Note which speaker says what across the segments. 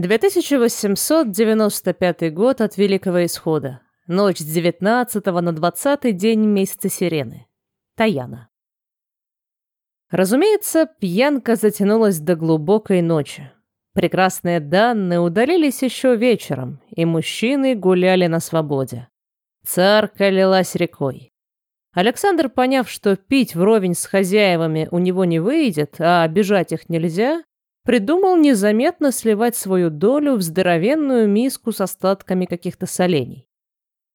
Speaker 1: 2895 год от Великого Исхода. Ночь с 19 на 20 день месяца Сирены. Таяна. Разумеется, пьянка затянулась до глубокой ночи. Прекрасные данные удалились еще вечером, и мужчины гуляли на свободе. Царка лилась рекой. Александр, поняв, что пить вровень с хозяевами у него не выйдет, а обижать их нельзя, придумал незаметно сливать свою долю в здоровенную миску с остатками каких-то солений.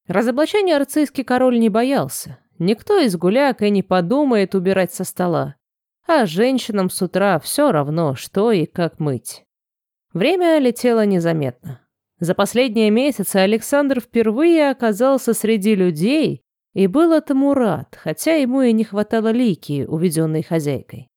Speaker 1: Разоблачения арцийский король не боялся. Никто из гуляк и не подумает убирать со стола. А женщинам с утра все равно, что и как мыть. Время летело незаметно. За последние месяцы Александр впервые оказался среди людей и был этому рад, хотя ему и не хватало лики, уведенной хозяйкой.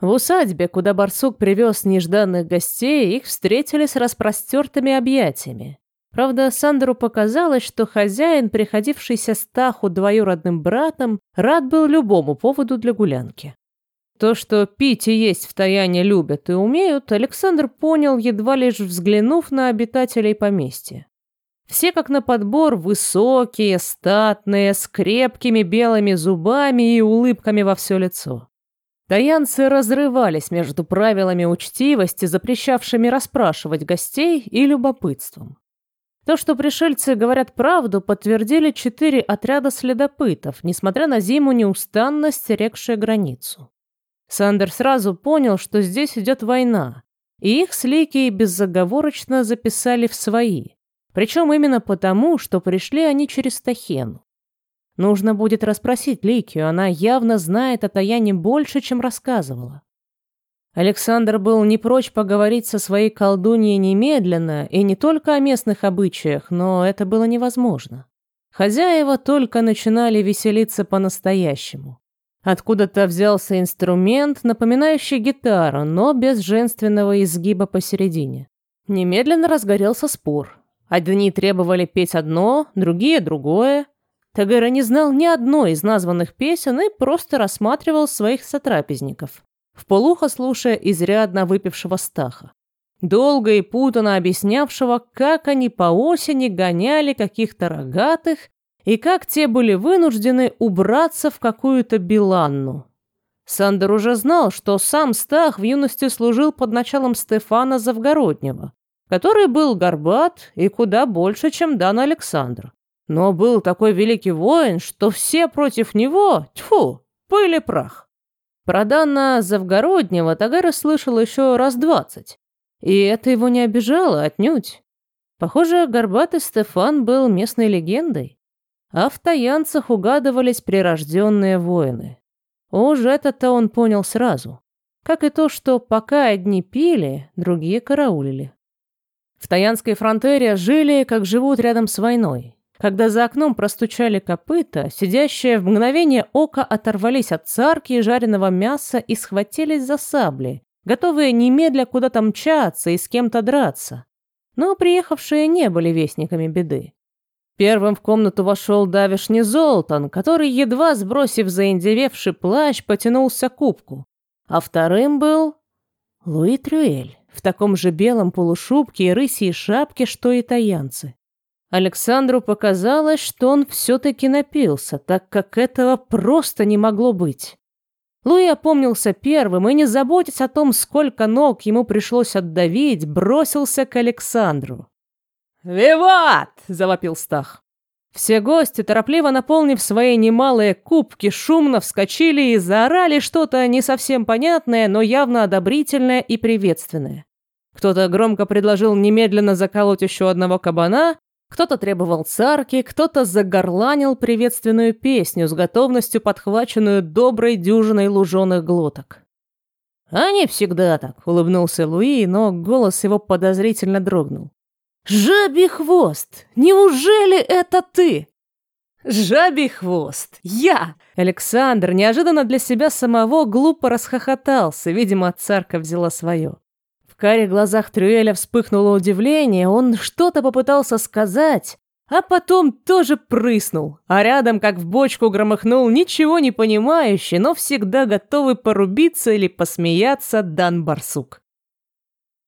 Speaker 1: В усадьбе, куда барсук привез нежданных гостей, их встретили с распростертыми объятиями. Правда, Сандеру показалось, что хозяин, приходившийся Стаху двоюродным братом, рад был любому поводу для гулянки. То, что пить и есть в Таяне любят и умеют, Александр понял, едва лишь взглянув на обитателей поместья. Все как на подбор высокие, статные, с крепкими белыми зубами и улыбками во все лицо. Таянцы разрывались между правилами учтивости, запрещавшими расспрашивать гостей, и любопытством. То, что пришельцы говорят правду, подтвердили четыре отряда следопытов, несмотря на зиму неустанность, рекшая границу. Сандер сразу понял, что здесь идет война, и их с Ликией безоговорочно записали в свои. Причем именно потому, что пришли они через Тахену. Нужно будет расспросить Ликию, она явно знает о Таяне больше, чем рассказывала. Александр был не прочь поговорить со своей колдуньей немедленно, и не только о местных обычаях, но это было невозможно. Хозяева только начинали веселиться по-настоящему. Откуда-то взялся инструмент, напоминающий гитару, но без женственного изгиба посередине. Немедленно разгорелся спор. Одни требовали петь одно, другие — другое. Тагера не знал ни одной из названных песен и просто рассматривал своих сотрапезников, вполуха слушая изрядно выпившего Стаха. Долго и путано объяснявшего, как они по осени гоняли каких-то рогатых и как те были вынуждены убраться в какую-то биланну. Сандер уже знал, что сам Стах в юности служил под началом Стефана Завгороднего, который был горбат и куда больше, чем Дан Александр. Но был такой великий воин, что все против него, тьфу, пыль и прах. Про Дана Завгороднего Тагара слышал еще раз двадцать. И это его не обижало отнюдь. Похоже, горбатый Стефан был местной легендой. А в таянцах угадывались прирожденные воины. Уж это-то он понял сразу. Как и то, что пока одни пили, другие караулили. В Таянской фронтере жили, как живут рядом с войной. Когда за окном простучали копыта, сидящие в мгновение ока оторвались от царки и жареного мяса и схватились за сабли, готовые немедля куда-то мчаться и с кем-то драться. Но приехавшие не были вестниками беды. Первым в комнату вошел давишний Золтан, который, едва сбросив заиндевевший плащ, потянулся к кубку. А вторым был Луи Трюэль в таком же белом полушубке и рысьей шапке, что и таянцы. Александру показалось, что он все-таки напился, так как этого просто не могло быть. Луи опомнился первым и, не заботясь о том, сколько ног ему пришлось отдавить, бросился к Александру. «Виват!» — завопил Стах. Все гости, торопливо наполнив свои немалые кубки, шумно вскочили и заорали что-то не совсем понятное, но явно одобрительное и приветственное. Кто-то громко предложил немедленно заколоть еще одного кабана, кто-то требовал царки, кто-то загорланил приветственную песню с готовностью подхваченную доброй дюжиной луженых глоток. «Они всегда так», — улыбнулся Луи, но голос его подозрительно дрогнул. «Жабий хвост! Неужели это ты?» «Жабий хвост! Я!» Александр неожиданно для себя самого глупо расхохотался, видимо, царка взяла свое. В карих глазах Трюэля вспыхнуло удивление, он что-то попытался сказать, а потом тоже прыснул, а рядом, как в бочку, громыхнул ничего не понимающий, но всегда готовый порубиться или посмеяться Дан Барсук.